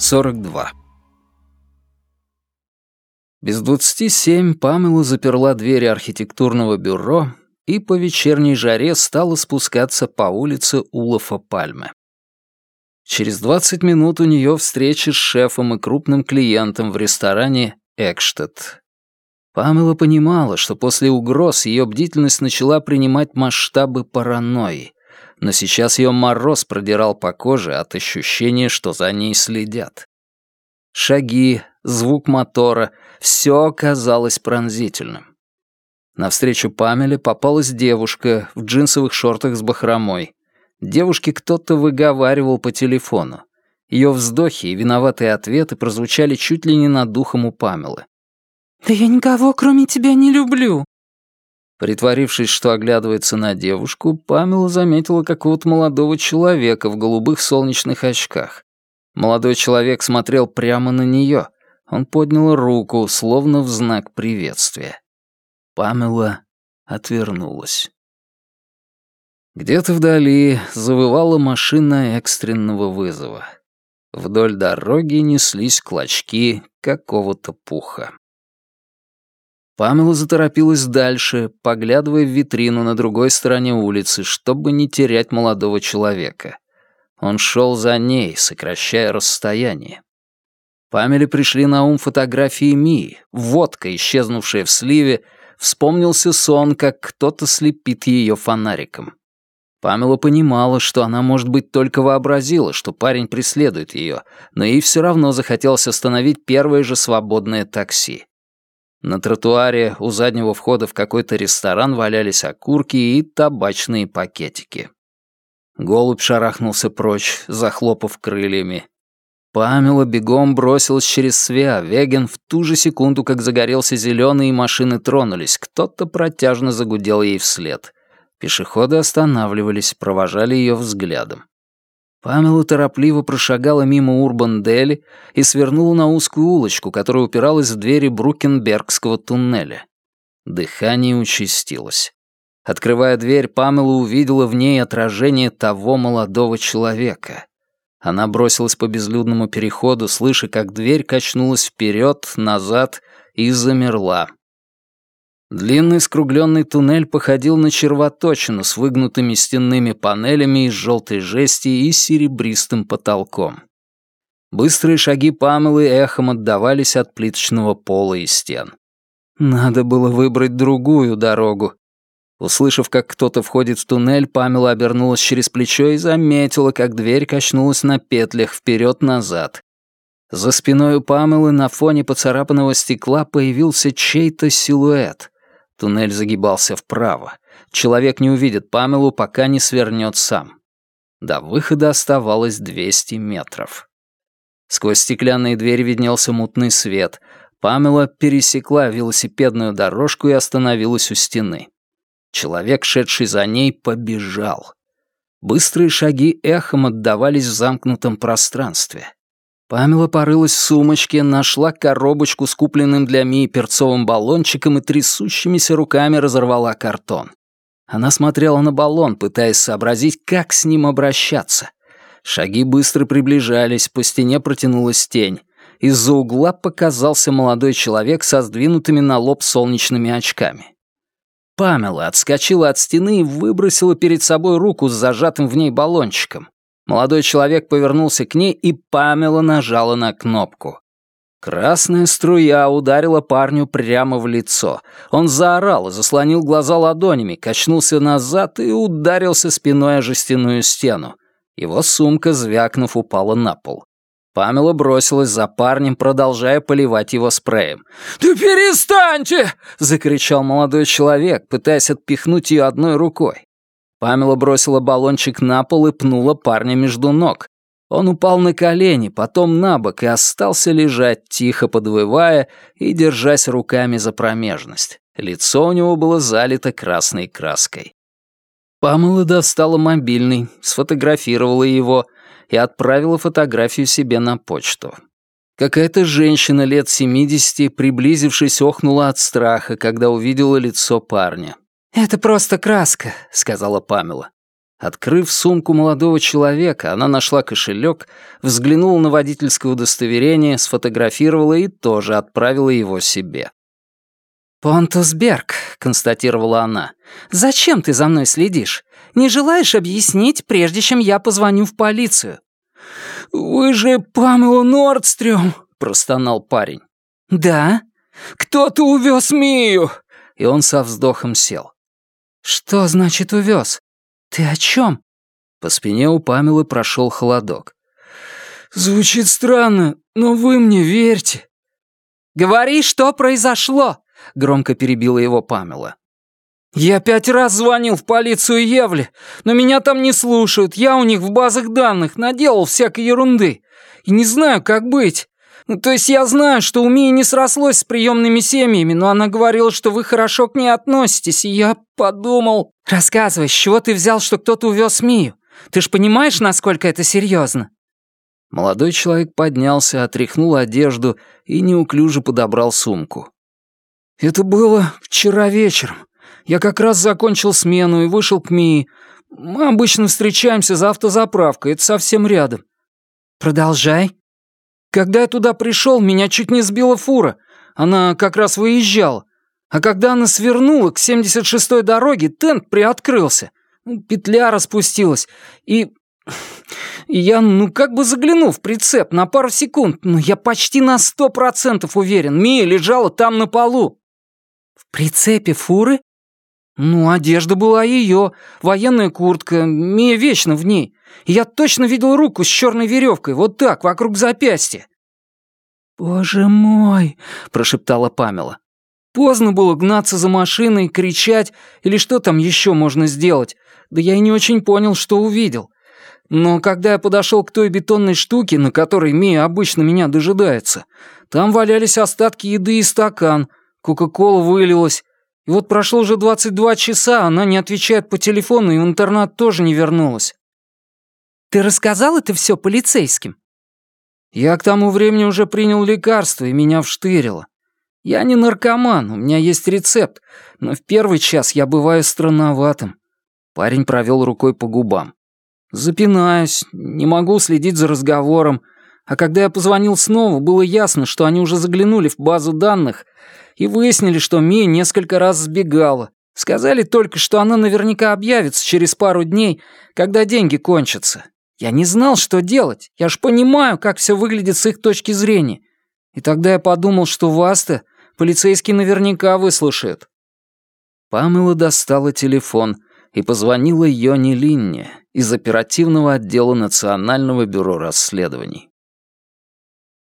42. Без двадцати семь Памела заперла двери архитектурного бюро и по вечерней жаре стала спускаться по улице Улафа Пальмы. Через двадцать минут у нее встреча с шефом и крупным клиентом в ресторане «Экштадт». Памела понимала, что после угроз ее бдительность начала принимать масштабы паранойи, но сейчас ее мороз продирал по коже от ощущения, что за ней следят. Шаги, звук мотора — все казалось пронзительным. Навстречу Памеле попалась девушка в джинсовых шортах с бахромой. Девушке кто-то выговаривал по телефону. Ее вздохи и виноватые ответы прозвучали чуть ли не над духом у Памелы. «Да я никого, кроме тебя, не люблю», Притворившись, что оглядывается на девушку, Памела заметила какого-то молодого человека в голубых солнечных очках. Молодой человек смотрел прямо на нее. Он поднял руку, словно в знак приветствия. Памела отвернулась. Где-то вдали завывала машина экстренного вызова. Вдоль дороги неслись клочки какого-то пуха. Памела заторопилась дальше, поглядывая в витрину на другой стороне улицы, чтобы не терять молодого человека. Он шел за ней, сокращая расстояние. Памеле пришли на ум фотографии Мии, водка, исчезнувшая в сливе, вспомнился сон, как кто-то слепит ее фонариком. Памела понимала, что она, может быть, только вообразила, что парень преследует ее, но ей все равно захотелось остановить первое же свободное такси. На тротуаре у заднего входа в какой-то ресторан валялись окурки и табачные пакетики. Голубь шарахнулся прочь, захлопав крыльями. Памела бегом бросилась через Свеа-Веген в ту же секунду, как загорелся зеленый и машины тронулись. Кто-то протяжно загудел ей вслед. Пешеходы останавливались, провожали ее взглядом. Памела торопливо прошагала мимо Урбан-Дели и свернула на узкую улочку, которая упиралась в двери Брукенбергского туннеля. Дыхание участилось. Открывая дверь, Памела увидела в ней отражение того молодого человека. Она бросилась по безлюдному переходу, слыша, как дверь качнулась вперед, назад и замерла. Длинный скругленный туннель походил на червоточину с выгнутыми стенными панелями из желтой жести и серебристым потолком. Быстрые шаги Памелы эхом отдавались от плиточного пола и стен. Надо было выбрать другую дорогу. Услышав, как кто-то входит в туннель, Памела обернулась через плечо и заметила, как дверь качнулась на петлях вперед-назад. За спиной у Памелы на фоне поцарапанного стекла появился чей-то силуэт. Туннель загибался вправо. Человек не увидит Памелу, пока не свернет сам. До выхода оставалось 200 метров. Сквозь стеклянные двери виднелся мутный свет. Памела пересекла велосипедную дорожку и остановилась у стены. Человек, шедший за ней, побежал. Быстрые шаги эхом отдавались в замкнутом пространстве. Памела порылась в сумочке, нашла коробочку с купленным для Мии перцовым баллончиком и трясущимися руками разорвала картон. Она смотрела на баллон, пытаясь сообразить, как с ним обращаться. Шаги быстро приближались, по стене протянулась тень. Из-за угла показался молодой человек со сдвинутыми на лоб солнечными очками. Памела отскочила от стены и выбросила перед собой руку с зажатым в ней баллончиком. Молодой человек повернулся к ней, и Памела нажала на кнопку. Красная струя ударила парню прямо в лицо. Он заорал и заслонил глаза ладонями, качнулся назад и ударился спиной о жестяную стену. Его сумка, звякнув, упала на пол. Памела бросилась за парнем, продолжая поливать его спреем. «Да перестаньте!» — закричал молодой человек, пытаясь отпихнуть ее одной рукой. Памела бросила баллончик на пол и пнула парня между ног. Он упал на колени, потом на бок и остался лежать, тихо подвывая и держась руками за промежность. Лицо у него было залито красной краской. Памела достала мобильный, сфотографировала его и отправила фотографию себе на почту. Какая-то женщина лет 70, приблизившись, охнула от страха, когда увидела лицо парня. «Это просто краска», — сказала Памела. Открыв сумку молодого человека, она нашла кошелек, взглянула на водительское удостоверение, сфотографировала и тоже отправила его себе. «Понтусберг», — констатировала она, — «зачем ты за мной следишь? Не желаешь объяснить, прежде чем я позвоню в полицию?» «Вы же Памела Нордстрём», — простонал парень. «Да?» «Кто-то увез Мию!» И он со вздохом сел. «Что значит увез? Ты о чем?» По спине у Памелы прошел холодок. «Звучит странно, но вы мне верьте». «Говори, что произошло!» — громко перебила его Памела. «Я пять раз звонил в полицию Евли, но меня там не слушают. Я у них в базах данных наделал всякой ерунды. И не знаю, как быть. То есть я знаю, что у Мии не срослось с приемными семьями, но она говорила, что вы хорошо к ней относитесь, и я подумал... Рассказывай, с чего ты взял, что кто-то увез Мию? Ты ж понимаешь, насколько это серьезно? Молодой человек поднялся, отряхнул одежду и неуклюже подобрал сумку. «Это было вчера вечером. Я как раз закончил смену и вышел к Мии. Мы обычно встречаемся за автозаправкой, это совсем рядом». «Продолжай», когда я туда пришел, меня чуть не сбила фура. Она как раз выезжала. А когда она свернула к 76-й дороге, тент приоткрылся. Ну, петля распустилась. И... И я, ну, как бы заглянул в прицеп на пару секунд, но я почти на сто процентов уверен, Мия лежала там на полу. В прицепе фуры? Ну, одежда была ее, военная куртка, Мия вечно в ней. Я точно видел руку с черной веревкой, вот так, вокруг запястья. «Боже мой!» — прошептала Памела. Поздно было гнаться за машиной, кричать или что там еще можно сделать. Да я и не очень понял, что увидел. Но когда я подошел к той бетонной штуке, на которой Мия обычно меня дожидается, там валялись остатки еды и стакан, Кока-кола вылилась, и вот прошло уже 22 часа, она не отвечает по телефону и в интернат тоже не вернулась. Ты рассказал это все полицейским? Я к тому времени уже принял лекарство, и меня вштырило. Я не наркоман, у меня есть рецепт, но в первый час я бываю странноватым. Парень провел рукой по губам. Запинаюсь, не могу следить за разговором, а когда я позвонил снова, было ясно, что они уже заглянули в базу данных и выяснили, что Мия несколько раз сбегала. Сказали только, что она наверняка объявится через пару дней, когда деньги кончатся. Я не знал, что делать. Я ж понимаю, как все выглядит с их точки зрения. И тогда я подумал, что вас-то полицейский наверняка выслушает. Памела достала телефон и позвонила Йоне Линне из оперативного отдела Национального бюро расследований.